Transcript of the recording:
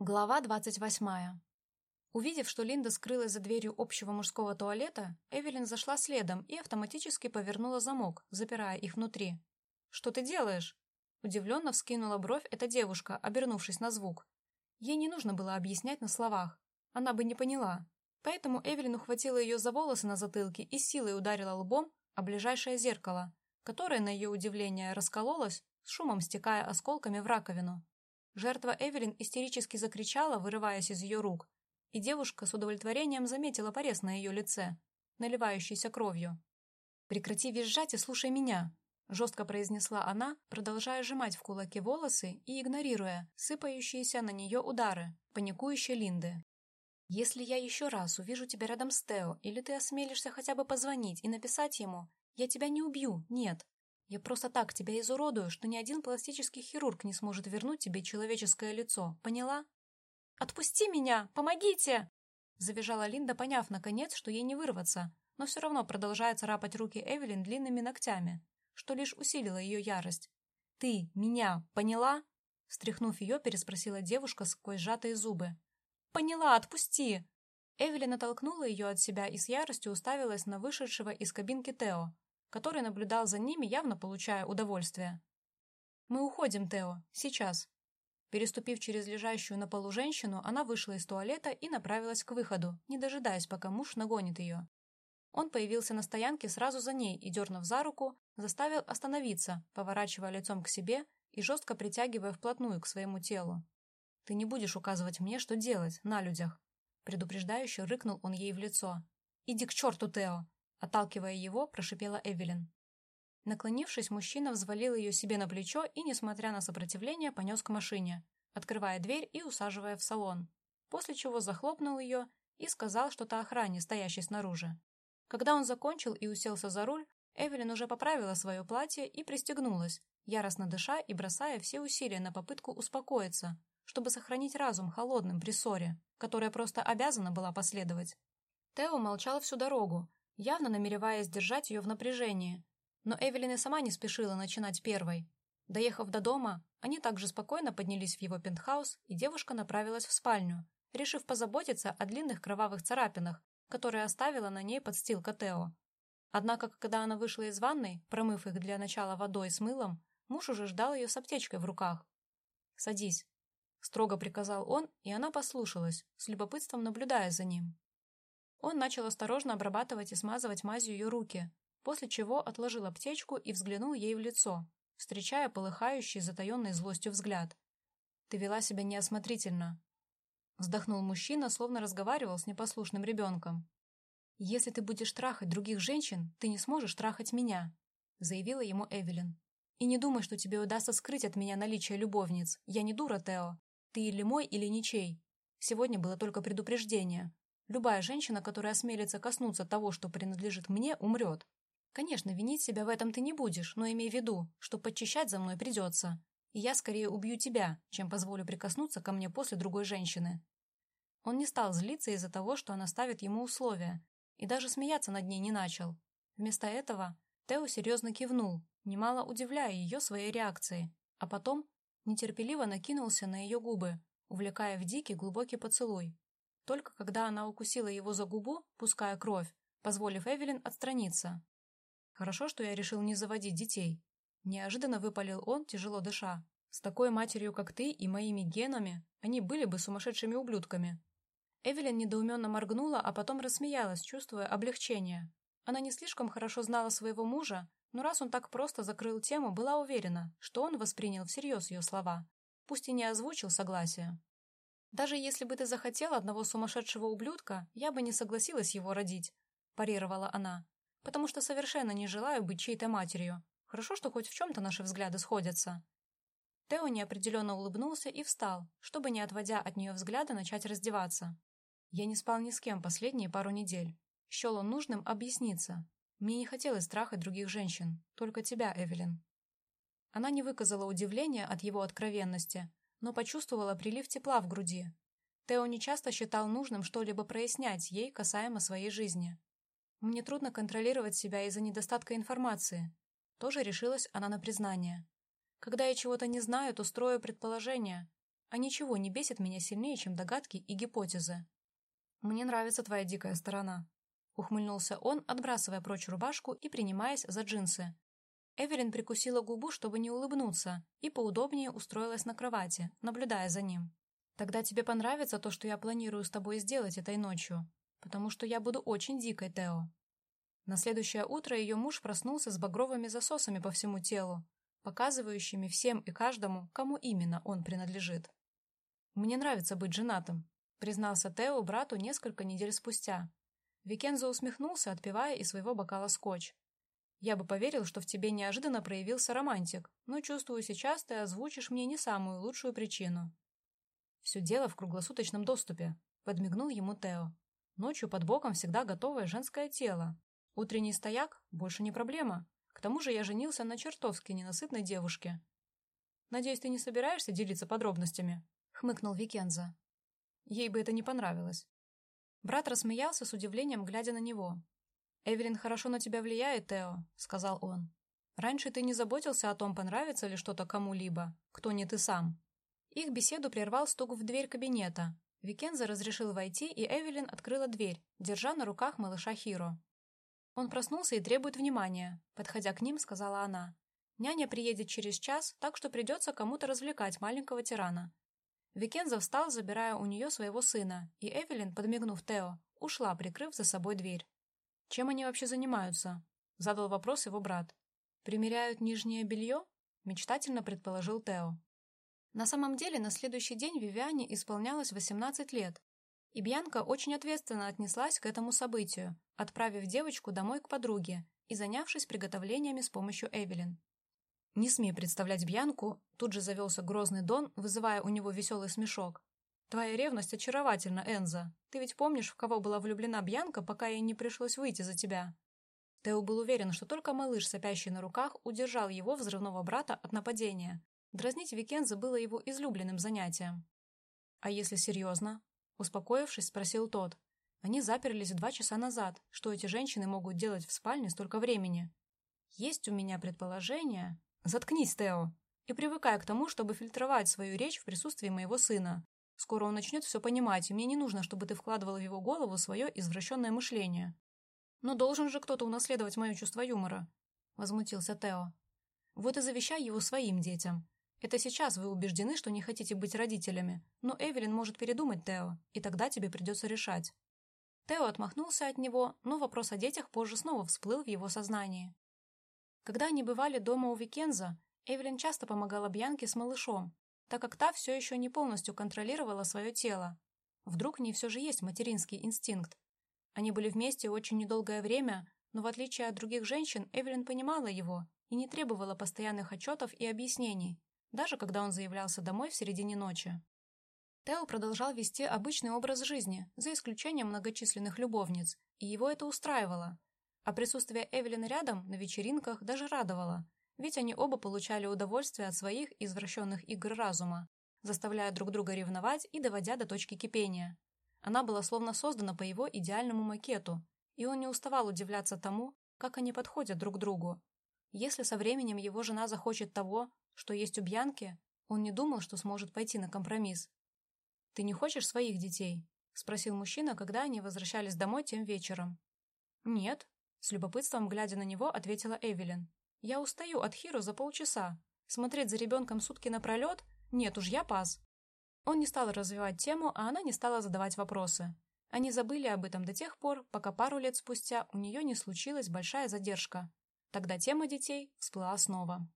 Глава двадцать восьмая. Увидев, что Линда скрылась за дверью общего мужского туалета, Эвелин зашла следом и автоматически повернула замок, запирая их внутри. «Что ты делаешь?» Удивленно вскинула бровь эта девушка, обернувшись на звук. Ей не нужно было объяснять на словах. Она бы не поняла. Поэтому Эвелин ухватила ее за волосы на затылке и силой ударила лбом о ближайшее зеркало, которое, на ее удивление, раскололось, с шумом стекая осколками в раковину. Жертва Эвелин истерически закричала, вырываясь из ее рук, и девушка с удовлетворением заметила порез на ее лице, наливающийся кровью. «Прекрати визжать и слушай меня», — жестко произнесла она, продолжая сжимать в кулаке волосы и игнорируя сыпающиеся на нее удары, паникующей Линды. «Если я еще раз увижу тебя рядом с Тео, или ты осмелишься хотя бы позвонить и написать ему, я тебя не убью, нет. Я просто так тебя изуродую, что ни один пластический хирург не сможет вернуть тебе человеческое лицо. Поняла? «Отпусти меня! Помогите!» Завизжала Линда, поняв, наконец, что ей не вырваться, но все равно продолжает царапать руки Эвелин длинными ногтями, что лишь усилило ее ярость. «Ты меня поняла?» Встряхнув ее, переспросила девушка сквозь сжатые зубы. «Поняла, отпусти!» Эвелин оттолкнула ее от себя и с яростью уставилась на вышедшего из кабинки Тео, который наблюдал за ними, явно получая удовольствие. «Мы уходим, Тео. Сейчас». Переступив через лежащую на полу женщину, она вышла из туалета и направилась к выходу, не дожидаясь, пока муж нагонит ее. Он появился на стоянке сразу за ней и, дернув за руку, заставил остановиться, поворачивая лицом к себе и жестко притягивая вплотную к своему телу. «Ты не будешь указывать мне, что делать, на людях», предупреждающе рыкнул он ей в лицо. «Иди к черту, Тео! Отталкивая его, прошипела Эвелин. Наклонившись, мужчина взвалил ее себе на плечо и, несмотря на сопротивление, понес к машине, открывая дверь и усаживая в салон, после чего захлопнул ее и сказал что-то охране, стоящей снаружи. Когда он закончил и уселся за руль, Эвелин уже поправила свое платье и пристегнулась, яростно дыша и бросая все усилия на попытку успокоиться, чтобы сохранить разум холодным при ссоре, которая просто обязана была последовать. Тео молчал всю дорогу, явно намереваясь держать ее в напряжении. Но Эвелин и сама не спешила начинать первой. Доехав до дома, они также спокойно поднялись в его пентхаус, и девушка направилась в спальню, решив позаботиться о длинных кровавых царапинах, которые оставила на ней подстилка Тео. Однако, когда она вышла из ванной, промыв их для начала водой с мылом, муж уже ждал ее с аптечкой в руках. «Садись», — строго приказал он, и она послушалась, с любопытством наблюдая за ним. Он начал осторожно обрабатывать и смазывать мазью ее руки, после чего отложил аптечку и взглянул ей в лицо, встречая полыхающий затаенной злостью взгляд. «Ты вела себя неосмотрительно», — вздохнул мужчина, словно разговаривал с непослушным ребенком. «Если ты будешь трахать других женщин, ты не сможешь трахать меня», — заявила ему Эвелин. «И не думай, что тебе удастся скрыть от меня наличие любовниц. Я не дура, Тео. Ты или мой, или ничей. Сегодня было только предупреждение. Любая женщина, которая осмелится коснуться того, что принадлежит мне, умрет. Конечно, винить себя в этом ты не будешь, но имей в виду, что подчищать за мной придется. И я скорее убью тебя, чем позволю прикоснуться ко мне после другой женщины. Он не стал злиться из-за того, что она ставит ему условия, и даже смеяться над ней не начал. Вместо этого Тео серьезно кивнул, немало удивляя ее своей реакцией, а потом нетерпеливо накинулся на ее губы, увлекая в дикий глубокий поцелуй, только когда она укусила его за губу, пуская кровь, позволив Эвелин отстраниться. «Хорошо, что я решил не заводить детей». Неожиданно выпалил он, тяжело дыша. «С такой матерью, как ты, и моими генами, они были бы сумасшедшими ублюдками». Эвелин недоуменно моргнула, а потом рассмеялась, чувствуя облегчение. Она не слишком хорошо знала своего мужа, но раз он так просто закрыл тему, была уверена, что он воспринял всерьез ее слова, пусть и не озвучил согласия. Даже если бы ты захотел одного сумасшедшего ублюдка, я бы не согласилась его родить», – парировала она, «потому что совершенно не желаю быть чьей-то матерью. Хорошо, что хоть в чем-то наши взгляды сходятся». Тео неопределенно улыбнулся и встал, чтобы, не отводя от нее взгляда, начать раздеваться. Я не спал ни с кем последние пару недель. Счел он нужным объясниться. Мне не хотелось трахать других женщин, только тебя, Эвелин. Она не выказала удивления от его откровенности, но почувствовала прилив тепла в груди. Тео нечасто считал нужным что-либо прояснять ей касаемо своей жизни. Мне трудно контролировать себя из-за недостатка информации. Тоже решилась она на признание. Когда я чего-то не знаю, то строю предположения. а ничего не бесит меня сильнее, чем догадки и гипотезы. «Мне нравится твоя дикая сторона», — ухмыльнулся он, отбрасывая прочь рубашку и принимаясь за джинсы. Эвелин прикусила губу, чтобы не улыбнуться, и поудобнее устроилась на кровати, наблюдая за ним. «Тогда тебе понравится то, что я планирую с тобой сделать этой ночью, потому что я буду очень дикой, Тео». На следующее утро ее муж проснулся с багровыми засосами по всему телу, показывающими всем и каждому, кому именно он принадлежит. «Мне нравится быть женатым», — признался Тео брату несколько недель спустя. Викензо усмехнулся, отпивая из своего бокала скотч. Я бы поверил, что в тебе неожиданно проявился романтик, но чувствую, сейчас ты озвучишь мне не самую лучшую причину. Все дело в круглосуточном доступе, подмигнул ему Тео. Ночью под боком всегда готовое женское тело. Утренний стояк — больше не проблема. К тому же я женился на чертовски ненасытной девушке. Надеюсь, ты не собираешься делиться подробностями? Хмыкнул Викенза. Ей бы это не понравилось. Брат рассмеялся с удивлением, глядя на него. «Эвелин хорошо на тебя влияет, Тео», — сказал он. «Раньше ты не заботился о том, понравится ли что-то кому-либо, кто не ты сам». Их беседу прервал стук в дверь кабинета. Викенза разрешил войти, и Эвелин открыла дверь, держа на руках малыша Хиро. «Он проснулся и требует внимания», — подходя к ним, сказала она. «Няня приедет через час, так что придется кому-то развлекать маленького тирана». Викенза встал, забирая у нее своего сына, и Эвелин, подмигнув Тео, ушла, прикрыв за собой дверь. «Чем они вообще занимаются?» — задал вопрос его брат. «Примеряют нижнее белье?» — мечтательно предположил Тео. На самом деле, на следующий день Вивиане исполнялось 18 лет, и Бьянка очень ответственно отнеслась к этому событию, отправив девочку домой к подруге и занявшись приготовлениями с помощью Эвелин. «Не смей представлять Бьянку», тут же завелся грозный Дон, вызывая у него веселый смешок. Твоя ревность очаровательна, Энза. Ты ведь помнишь, в кого была влюблена Бьянка, пока ей не пришлось выйти за тебя?» Тео был уверен, что только малыш, сопящий на руках, удержал его взрывного брата от нападения. Дразнить Викенза было его излюбленным занятием. «А если серьезно?» Успокоившись, спросил тот. Они заперлись два часа назад. Что эти женщины могут делать в спальне столько времени? Есть у меня предположение... Заткнись, Тео, и привыкай к тому, чтобы фильтровать свою речь в присутствии моего сына. Скоро он начнет все понимать, и мне не нужно, чтобы ты вкладывала в его голову свое извращенное мышление. Но должен же кто-то унаследовать мое чувство юмора, — возмутился Тео. Вот и завещай его своим детям. Это сейчас вы убеждены, что не хотите быть родителями, но Эвелин может передумать, Тео, и тогда тебе придется решать. Тео отмахнулся от него, но вопрос о детях позже снова всплыл в его сознании. Когда они бывали дома у Викенза, Эвелин часто помогала Бьянке с малышом, так как та все еще не полностью контролировала свое тело. Вдруг в ней все же есть материнский инстинкт. Они были вместе очень недолгое время, но в отличие от других женщин, Эвелин понимала его и не требовала постоянных отчетов и объяснений, даже когда он заявлялся домой в середине ночи. Тео продолжал вести обычный образ жизни, за исключением многочисленных любовниц, и его это устраивало. А присутствие Эвелин рядом на вечеринках даже радовало, ведь они оба получали удовольствие от своих извращенных игр разума, заставляя друг друга ревновать и доводя до точки кипения. Она была словно создана по его идеальному макету, и он не уставал удивляться тому, как они подходят друг другу. Если со временем его жена захочет того, что есть у Бьянки, он не думал, что сможет пойти на компромисс. «Ты не хочешь своих детей?» — спросил мужчина, когда они возвращались домой тем вечером. «Нет», — с любопытством глядя на него, ответила Эвелин. Я устаю от Хиро за полчаса. Смотреть за ребенком сутки напролет? Нет уж, я пас. Он не стал развивать тему, а она не стала задавать вопросы. Они забыли об этом до тех пор, пока пару лет спустя у нее не случилась большая задержка. Тогда тема детей всплыла снова.